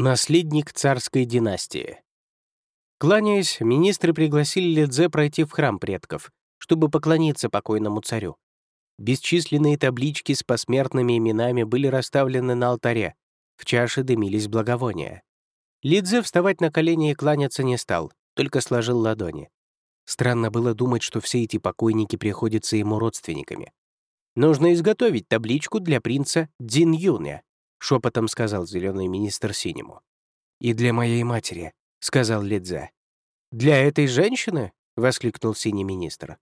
Наследник царской династии. Кланяясь, министры пригласили Ледзе пройти в храм предков, чтобы поклониться покойному царю. Бесчисленные таблички с посмертными именами были расставлены на алтаре, в чаше дымились благовония. Лидзе вставать на колени и кланяться не стал, только сложил ладони. Странно было думать, что все эти покойники приходятся ему родственниками. «Нужно изготовить табличку для принца Дин Юня», — шепотом сказал зеленый министр синему. «И для моей матери», — сказал Лидзе. «Для этой женщины?» — воскликнул синий министр.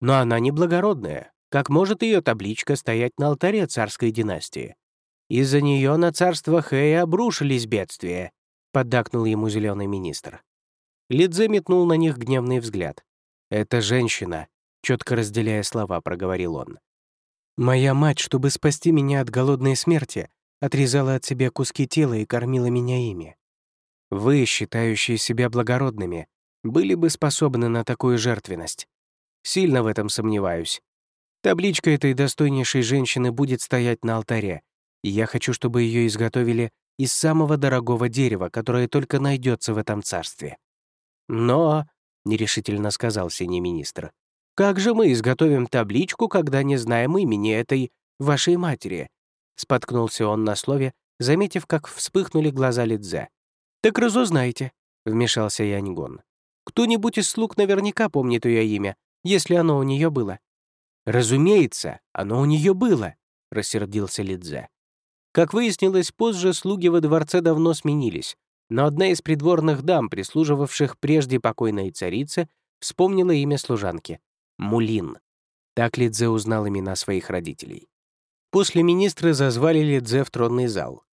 «Но она не благородная. Как может ее табличка стоять на алтаре царской династии? Из-за нее на царство Хэя обрушились бедствия», — поддакнул ему зеленый министр. Лидзе метнул на них гневный взгляд. «Это женщина», — четко разделяя слова, проговорил он. «Моя мать, чтобы спасти меня от голодной смерти, отрезала от себя куски тела и кормила меня ими. Вы, считающие себя благородными, были бы способны на такую жертвенность. Сильно в этом сомневаюсь. Табличка этой достойнейшей женщины будет стоять на алтаре, и я хочу, чтобы ее изготовили из самого дорогого дерева, которое только найдется в этом царстве. Но, — нерешительно сказал синий министр, — как же мы изготовим табличку, когда не знаем имени этой вашей матери, Споткнулся он на слове, заметив, как вспыхнули глаза Лидзе. «Так разузнайте», — вмешался Яньгон. «Кто-нибудь из слуг наверняка помнит ее имя, если оно у нее было». «Разумеется, оно у нее было», — рассердился Лидзе. Как выяснилось позже, слуги во дворце давно сменились, но одна из придворных дам, прислуживавших прежде покойной царице, вспомнила имя служанки — Мулин. Так Лидзе узнал имена своих родителей. После министра зазвали Лидзе в тронный зал.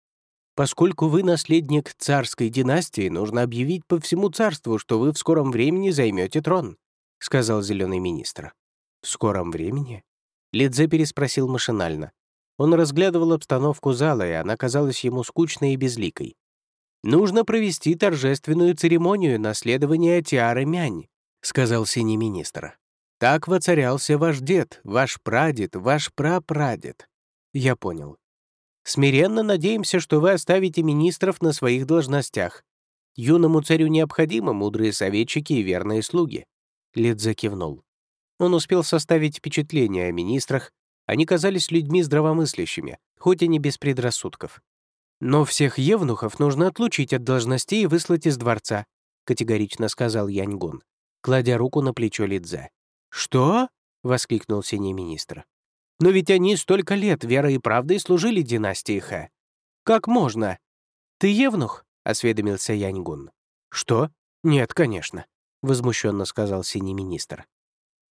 «Поскольку вы наследник царской династии, нужно объявить по всему царству, что вы в скором времени займете трон», — сказал зеленый министр. «В скором времени?» Лидзе переспросил машинально. Он разглядывал обстановку зала, и она казалась ему скучной и безликой. «Нужно провести торжественную церемонию наследования тиары Мянь», — сказал синий министр. «Так воцарялся ваш дед, ваш прадед, ваш прапрадед. Я понял. Смиренно надеемся, что вы оставите министров на своих должностях. Юному царю необходимы мудрые советчики и верные слуги. Лидзе кивнул. Он успел составить впечатление о министрах, они казались людьми здравомыслящими, хоть и не без предрассудков. «Но всех евнухов нужно отлучить от должностей и выслать из дворца», категорично сказал Яньгун, кладя руку на плечо Лидзе. «Что?» — воскликнул синий министр. Но ведь они столько лет верой и правдой служили династии Хэ. Как можно? Ты евнух? осведомился Яньгун. Что? Нет, конечно, возмущенно сказал синий министр.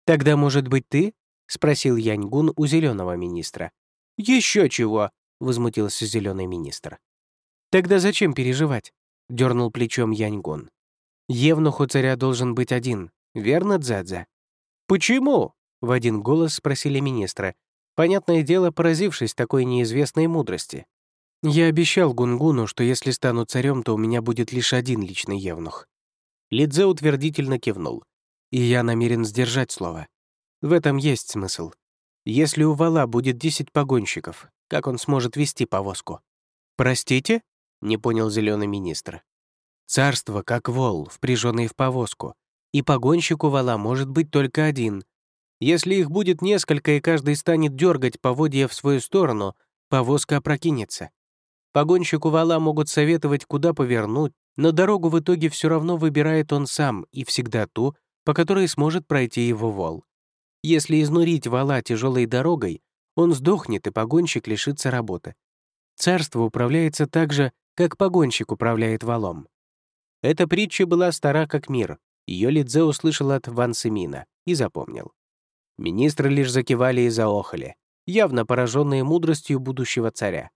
Тогда, может быть, ты? спросил Яньгун у зеленого министра. Еще чего? возмутился зеленый министр. Тогда зачем переживать? дернул плечом Яньгун. Евнух у царя должен быть один, верно, Дзадза? Почему? в один голос спросили министра, Понятное дело, поразившись такой неизвестной мудрости. Я обещал Гунгуну, что если стану царем, то у меня будет лишь один личный евнух. Лидзе утвердительно кивнул. И я намерен сдержать слово. В этом есть смысл. Если у вала будет 10 погонщиков, как он сможет вести повозку? «Простите?» — не понял зеленый министр. «Царство, как вол, впряженный в повозку, и погонщик у вала может быть только один, если их будет несколько и каждый станет дергать поводья в свою сторону, повозка опрокинется. Погонщику вала могут советовать, куда повернуть, но дорогу в итоге все равно выбирает он сам и всегда ту, по которой сможет пройти его вол. Если изнурить вала тяжелой дорогой, он сдохнет, и погонщик лишится работы. Царство управляется так же, как погонщик управляет валом. Эта притча была стара как мир. Ее Лидзе услышал от Ван Семина и запомнил. Министры лишь закивали и заохали, явно пораженные мудростью будущего царя.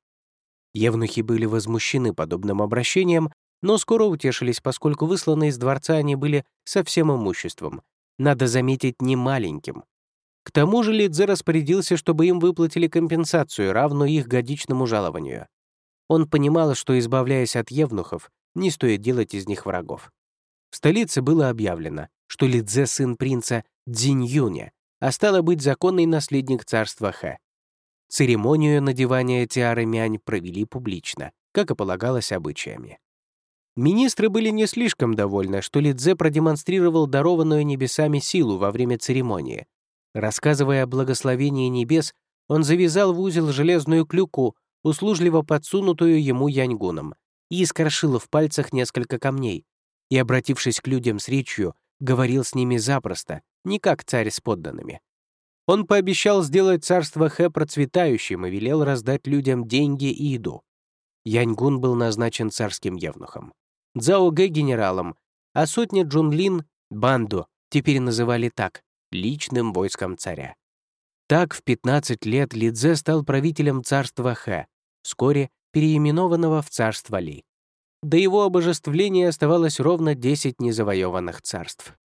Евнухи были возмущены подобным обращением, но скоро утешились, поскольку высланы из дворца они были со всем имуществом. Надо заметить, не маленьким. К тому же Лидзе распорядился, чтобы им выплатили компенсацию, равную их годичному жалованию. Он понимал, что, избавляясь от евнухов, не стоит делать из них врагов. В столице было объявлено, что Лидзе — сын принца Дзиньюня, а стало быть законный наследник царства Хэ. Церемонию надевания тиары мянь провели публично, как и полагалось обычаями. Министры были не слишком довольны, что Лидзе продемонстрировал дарованную небесами силу во время церемонии. Рассказывая о благословении небес, он завязал в узел железную клюку, услужливо подсунутую ему яньгуном, и искрошил в пальцах несколько камней, и, обратившись к людям с речью, говорил с ними запросто, не как царь с подданными. Он пообещал сделать царство Хэ процветающим и велел раздать людям деньги и еду. Яньгун был назначен царским евнухом. Цао Гэ — генералом, а сотня Джунлин — банду, теперь называли так, личным войском царя. Так в 15 лет Лидзе стал правителем царства Хэ, вскоре переименованного в царство Ли. До его обожествления оставалось ровно 10 незавоеванных царств.